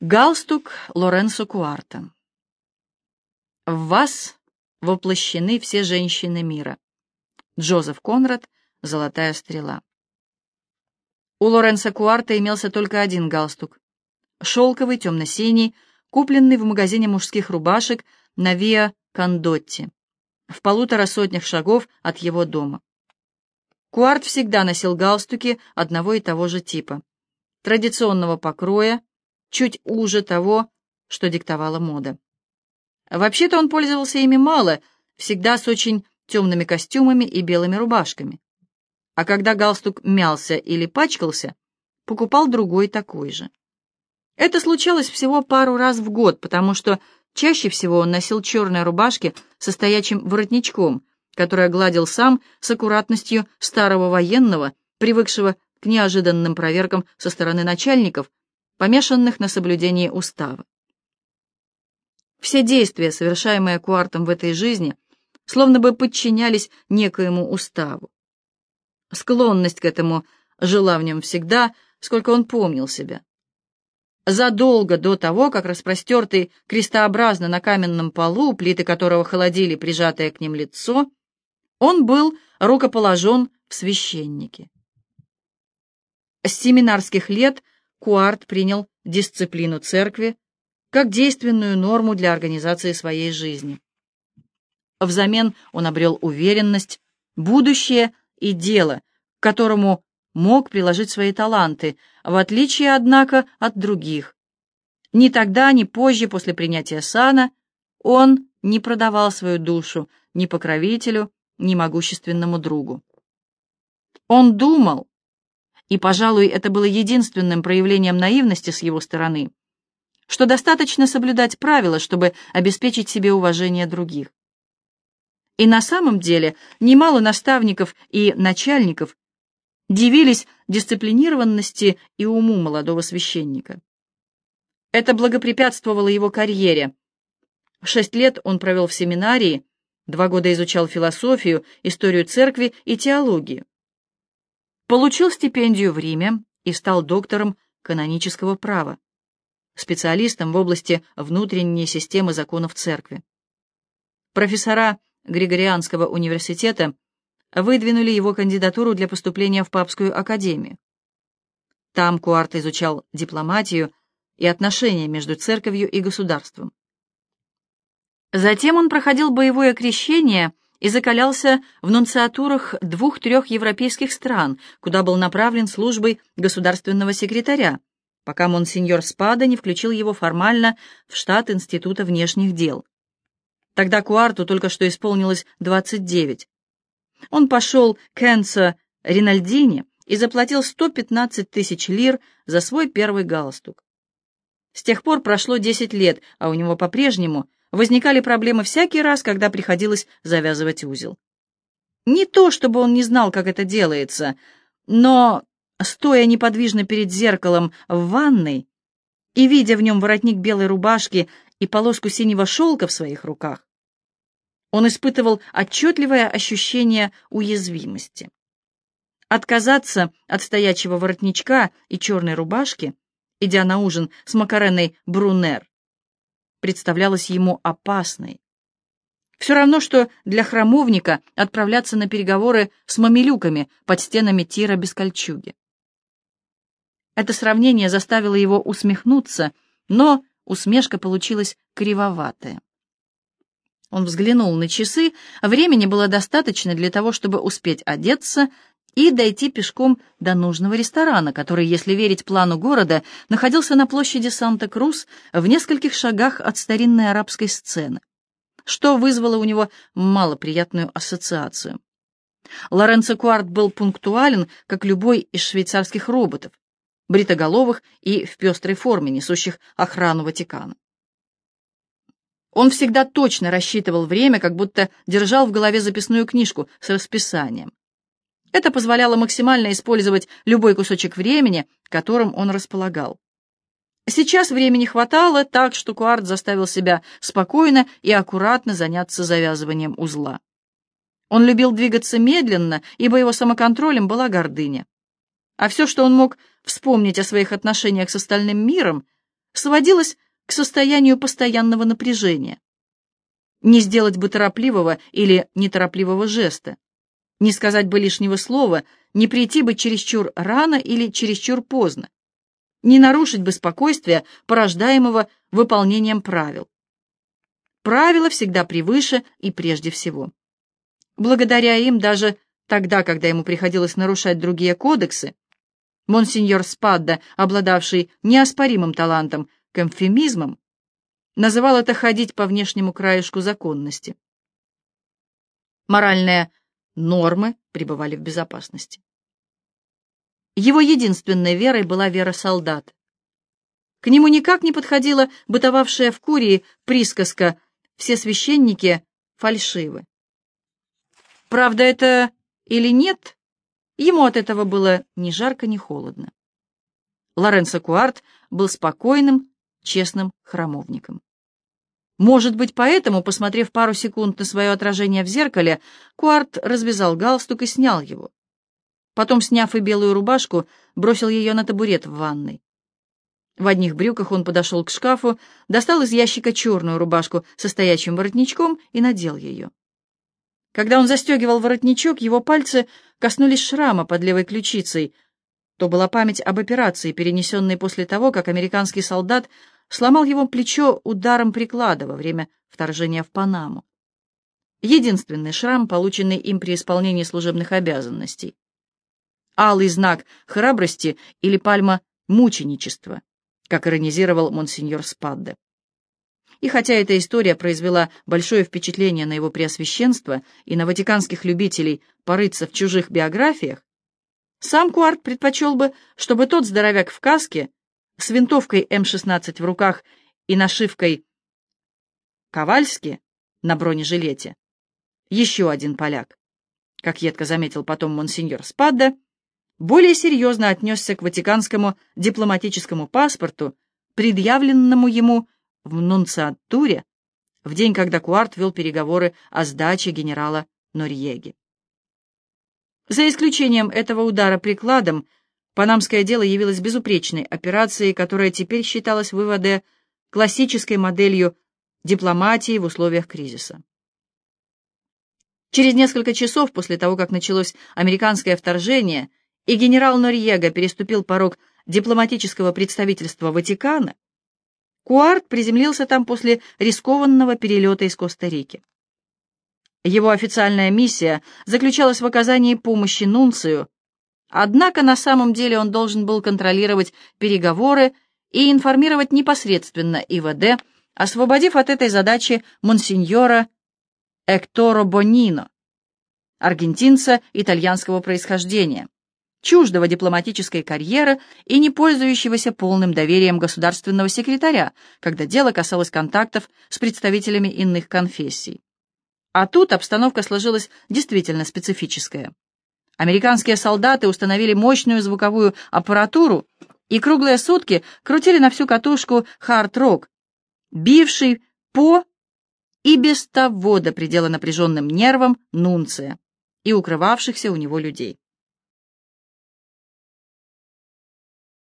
Галстук Лоренцо Куарта. В вас воплощены все женщины мира. Джозеф Конрад, «Золотая стрела». У Лоренцо Куарта имелся только один галстук. Шелковый, темно-синий, купленный в магазине мужских рубашек на Виа Кондотти, в полутора сотнях шагов от его дома. Куарт всегда носил галстуки одного и того же типа, традиционного покроя, чуть уже того, что диктовала мода. Вообще-то он пользовался ими мало, всегда с очень темными костюмами и белыми рубашками. А когда галстук мялся или пачкался, покупал другой такой же. Это случалось всего пару раз в год, потому что чаще всего он носил черные рубашки со стоячим воротничком, который гладил сам с аккуратностью старого военного, привыкшего к неожиданным проверкам со стороны начальников, помешанных на соблюдении устава. Все действия, совершаемые Куартом в этой жизни, словно бы подчинялись некоему уставу. Склонность к этому жила в нем всегда, сколько он помнил себя. Задолго до того, как распростертый крестообразно на каменном полу, плиты которого холодили прижатое к ним лицо, он был рукоположен в священнике. С семинарских лет Куарт принял дисциплину церкви как действенную норму для организации своей жизни. Взамен он обрел уверенность, будущее и дело, к которому мог приложить свои таланты, в отличие, однако, от других. Ни тогда, ни позже, после принятия сана, он не продавал свою душу ни покровителю, ни могущественному другу. Он думал, и, пожалуй, это было единственным проявлением наивности с его стороны, что достаточно соблюдать правила, чтобы обеспечить себе уважение других. И на самом деле немало наставников и начальников дивились дисциплинированности и уму молодого священника. Это благопрепятствовало его карьере. Шесть лет он провел в семинарии, два года изучал философию, историю церкви и теологию. Получил стипендию в Риме и стал доктором канонического права, специалистом в области внутренней системы законов церкви. Профессора Григорианского университета выдвинули его кандидатуру для поступления в Папскую академию. Там Куарт изучал дипломатию и отношения между церковью и государством. Затем он проходил боевое крещение – и закалялся в нунциатурах двух-трех европейских стран, куда был направлен службой государственного секретаря, пока монсеньор Спада не включил его формально в штат Института внешних дел. Тогда Куарту только что исполнилось 29. Он пошел к Энцо Ринальдини и заплатил 115 тысяч лир за свой первый галстук. С тех пор прошло 10 лет, а у него по-прежнему возникали проблемы всякий раз, когда приходилось завязывать узел. Не то, чтобы он не знал, как это делается, но, стоя неподвижно перед зеркалом в ванной и видя в нем воротник белой рубашки и полоску синего шелка в своих руках, он испытывал отчетливое ощущение уязвимости. Отказаться от стоячего воротничка и черной рубашки, идя на ужин с Макареной Брунер, представлялась ему опасной. Все равно, что для храмовника отправляться на переговоры с мамилюками под стенами тира без кольчуги. Это сравнение заставило его усмехнуться, но усмешка получилась кривоватая. Он взглянул на часы, времени было достаточно для того, чтобы успеть одеться и дойти пешком до нужного ресторана, который, если верить плану города, находился на площади Санта-Крус в нескольких шагах от старинной арабской сцены, что вызвало у него малоприятную ассоциацию. Лоренцо Куарт был пунктуален, как любой из швейцарских роботов, бритоголовых и в пестрой форме, несущих охрану Ватикана. Он всегда точно рассчитывал время, как будто держал в голове записную книжку с расписанием. Это позволяло максимально использовать любой кусочек времени, которым он располагал. Сейчас времени хватало, так что Куарт заставил себя спокойно и аккуратно заняться завязыванием узла. Он любил двигаться медленно, ибо его самоконтролем была гордыня. А все, что он мог вспомнить о своих отношениях с остальным миром, сводилось к состоянию постоянного напряжения. Не сделать бы торопливого или неторопливого жеста, не сказать бы лишнего слова, не прийти бы чересчур рано или чересчур поздно, не нарушить бы спокойствие, порождаемого выполнением правил. Правила всегда превыше и прежде всего. Благодаря им даже тогда, когда ему приходилось нарушать другие кодексы, монсеньор Спадда, обладавший неоспоримым талантом к эмфемизмам, называл это ходить по внешнему краешку законности. Моральные нормы пребывали в безопасности. Его единственной верой была вера солдата. К нему никак не подходила бытовавшая в Курии присказка «все священники фальшивы». Правда это или нет, ему от этого было ни жарко, ни холодно. Лоренцо Куарт был спокойным, честным храмовником. Может быть, поэтому, посмотрев пару секунд на свое отражение в зеркале, Куарт развязал галстук и снял его. Потом, сняв и белую рубашку, бросил ее на табурет в ванной. В одних брюках он подошел к шкафу, достал из ящика черную рубашку со стоячим воротничком и надел ее. Когда он застегивал воротничок, его пальцы коснулись шрама под левой ключицей. То была память об операции, перенесенной после того, как американский солдат сломал его плечо ударом приклада во время вторжения в Панаму. Единственный шрам, полученный им при исполнении служебных обязанностей. Алый знак храбрости или пальма мученичества, как иронизировал монсеньор Спадде. И хотя эта история произвела большое впечатление на его преосвященство и на ватиканских любителей порыться в чужих биографиях, сам Куарт предпочел бы, чтобы тот здоровяк в каске с винтовкой М-16 в руках и нашивкой «Ковальски» на бронежилете, еще один поляк, как едко заметил потом монсеньор Спадда, более серьезно отнесся к ватиканскому дипломатическому паспорту, предъявленному ему в нунциатуре в день, когда Куарт вел переговоры о сдаче генерала Норьеги. За исключением этого удара прикладом, панамское дело явилось безупречной операцией, которая теперь считалась в классической моделью дипломатии в условиях кризиса. Через несколько часов после того, как началось американское вторжение, и генерал Норьего переступил порог дипломатического представительства Ватикана, Куарт приземлился там после рискованного перелета из Коста-Рики. Его официальная миссия заключалась в оказании помощи Нунцию, однако на самом деле он должен был контролировать переговоры и информировать непосредственно ИВД, освободив от этой задачи монсеньора Экторо Бонино, аргентинца итальянского происхождения, чуждого дипломатической карьеры и не пользующегося полным доверием государственного секретаря, когда дело касалось контактов с представителями иных конфессий. А тут обстановка сложилась действительно специфическая. Американские солдаты установили мощную звуковую аппаратуру и круглые сутки крутили на всю катушку хард-рок, бивший по и без того до предела напряженным нервам Нунция и укрывавшихся у него людей.